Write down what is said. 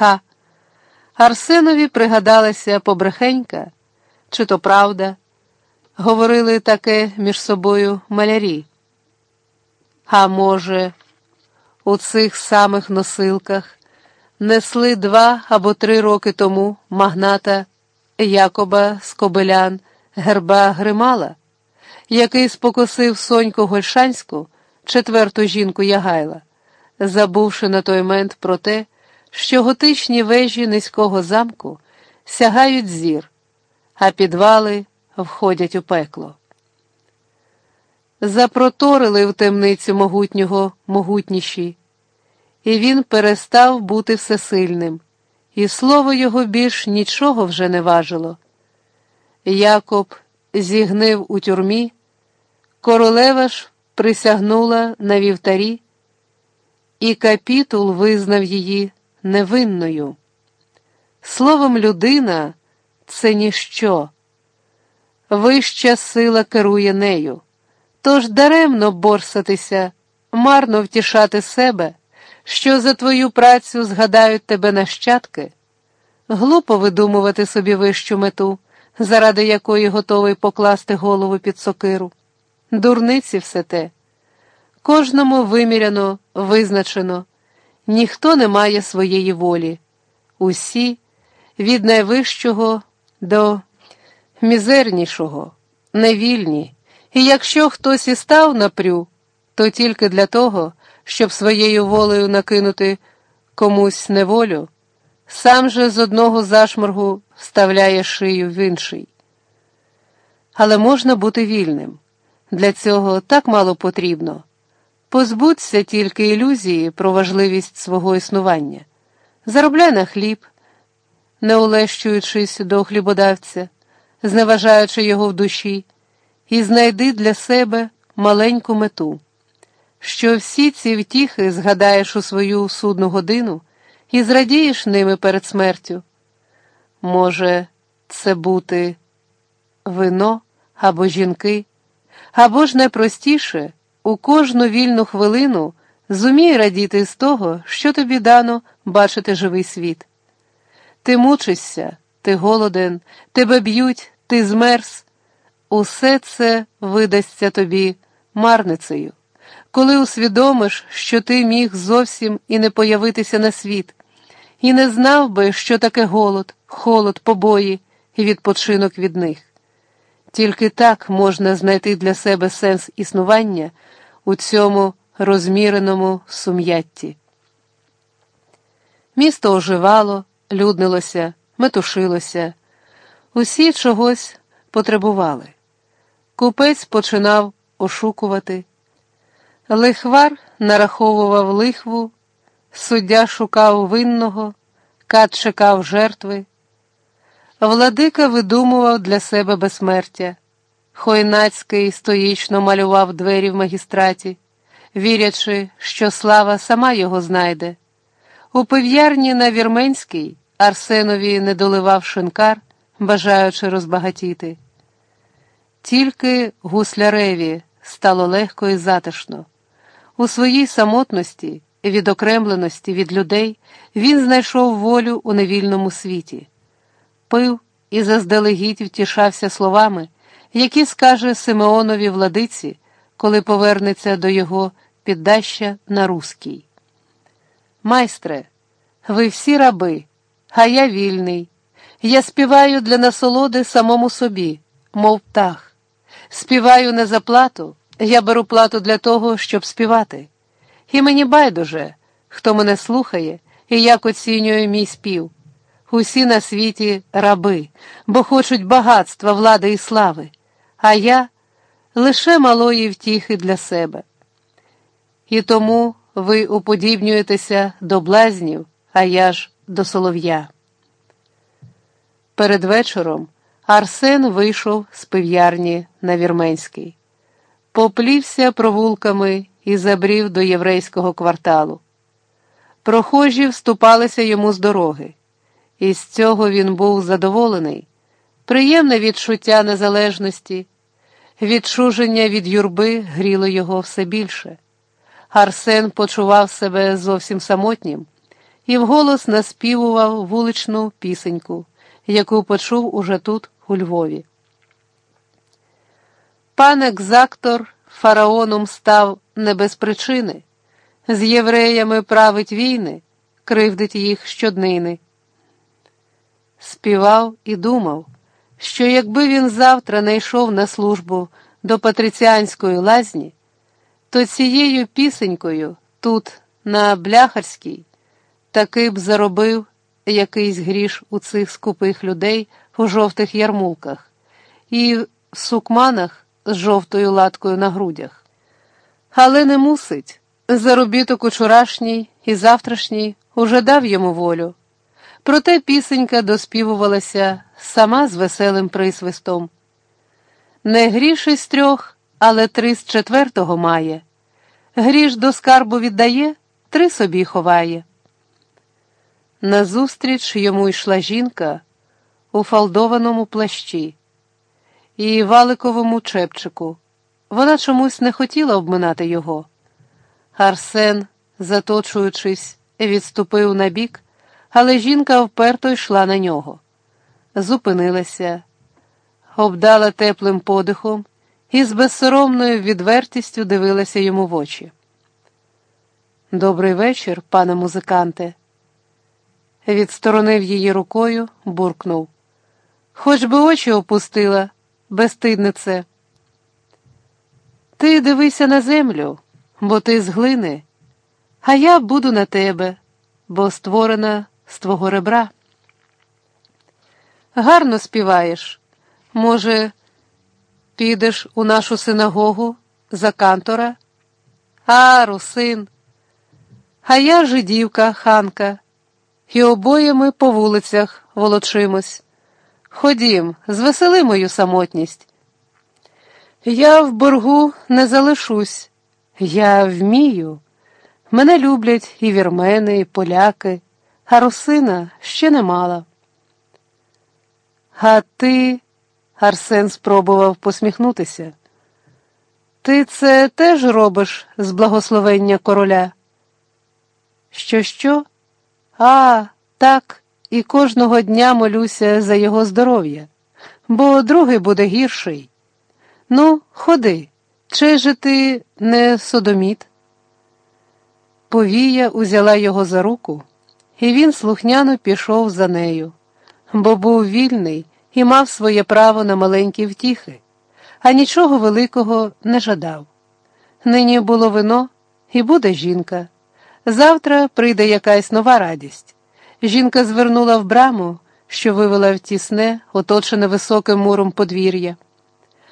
Ха. Арсенові пригадалася побрехенька, чи то правда, говорили таке між собою малярі. А може, у цих самих носилках несли два або три роки тому магната Якоба Скобелян Герба Гримала, який спокусив Соньку Гольшанську, четверту жінку Ягайла, забувши на той мент про те, що готичні вежі низького замку сягають зір, а підвали входять у пекло. Запроторили в темницю могутнього могутніші, і він перестав бути всесильним, і слово його більш нічого вже не важило. Якоб зігнив у тюрмі, королева ж присягнула на вівтарі, і капітул визнав її невинною. Словом, людина це ніщо. Вища сила керує нею. Тож даремно борсатися, марно втішати себе, що за твою працю згадають тебе нащадки, глупо видумувати собі вищу мету, заради якої готовий покласти голову під сокиру. Дурниці все те. Кожному виміряно, визначено, ніхто не має своєї волі. Усі від найвищого до мізернішого, невільні. І якщо хтось і став напрю, то тільки для того, щоб своєю волею накинути комусь неволю, сам же з одного зашморгу вставляє шию в інший. Але можна бути вільним. Для цього так мало потрібно. Позбудься тільки ілюзії про важливість свого існування, заробляй на хліб, не улещуючись до хлібодавця, зневажаючи його в душі і знайди для себе маленьку мету, що всі ці втіхи згадаєш у свою судну годину і зрадієш ними перед смертю. Може, це бути вино або жінки, або ж найпростіше у кожну вільну хвилину зумій радіти з того, що тобі дано бачити живий світ. Ти мучишся, ти голоден, тебе б'ють, ти змерз. Усе це видасться тобі марницею, коли усвідомиш, що ти міг зовсім і не появитися на світ, і не знав би, що таке голод, холод, побої і відпочинок від них. Тільки так можна знайти для себе сенс існування у цьому розміреному сум'ятті. Місто оживало, люднилося, метушилося, усі чогось потребували. Купець починав ошукувати. Лихвар нараховував лихву, суддя шукав винного, кат чекав жертви. Владика видумував для себе безсмертя. Хойнацький стоїчно малював двері в магістраті, вірячи, що слава сама його знайде. У пив'ярні на Вірменській Арсенові не доливав шинкар, бажаючи розбагатіти. Тільки гусляреві стало легко і затишно. У своїй самотності, відокремленості від людей, він знайшов волю у невільному світі, пив і заздалегідь втішався словами, які скаже Симеонові владиці, коли повернеться до його піддаща на руський. Майстре, ви всі раби, а я вільний. Я співаю для насолоди самому собі, мов птах. Співаю не за плату, я беру плату для того, щоб співати. І мені байдуже, хто мене слухає і як оцінює мій спів. Усі на світі раби, бо хочуть багатства, влади і слави, а я лише малої втіхи для себе. І тому ви уподібнюєтеся до блазнів, а я ж до солов'я. Перед вечором. Арсен вийшов з пив'ярні на Вірменський, поплівся провулками і забрів до єврейського кварталу. Прохожі вступалися йому з дороги, і з цього він був задоволений, приємне відчуття незалежності, відчуження від юрби гріло його все більше. Арсен почував себе зовсім самотнім і вголос наспівував вуличну пісеньку, яку почув уже тут, у Львові. Пан екзактор фараоном став не без причини, з євреями править війни, кривдить їх щоднини. Співав і думав, що якби він завтра не йшов на службу до патриціанської лазні, то цією пісенькою тут, на Бляхарській, таки б заробив якийсь гріш у цих скупих людей у жовтих ярмулках і в сукманах з жовтою латкою на грудях. Але не мусить. Заробіток учорашній і завтрашній уже дав йому волю. Проте пісенька доспівувалася сама з веселим присвистом. Не гріш із трьох, але три з четвертого має. Гріш до скарбу віддає, три собі ховає. Назустріч йому йшла жінка у фалдованому плащі і валиковому чепчику. Вона чомусь не хотіла обминати його. Арсен, заточуючись, відступив на бік, але жінка вперто йшла на нього. Зупинилася, обдала теплим подихом і з безсоромною відвертістю дивилася йому в очі. Добрий вечір, пане музиканте. Відсторонив її рукою, буркнув. Хоч би очі опустила, безстиднице. Ти дивися на землю, бо ти з глини, а я буду на тебе, бо створена з твого ребра. Гарно співаєш. Може, підеш у нашу синагогу за кантора? А, русин. А я жидівка, ханка, і обоє ми по вулицях волочимось. Ходім, звесели мою самотність. Я в боргу не залишусь, я вмію. Мене люблять і вірмени, і поляки, а русина ще не мала. А ти, Арсен спробував посміхнутися. Ти це теж робиш з благословення короля? Що, що? А, так, і кожного дня молюся за його здоров'я, бо другий буде гірший. Ну, ходи, чи же ти не содоміт? Повія узяла його за руку, і він слухняно пішов за нею, бо був вільний і мав своє право на маленькі втіхи, а нічого великого не жадав. Нині було вино і буде жінка. Завтра прийде якась нова радість. Жінка звернула в браму, що вивела в тісне, оточене високим муром подвір'я.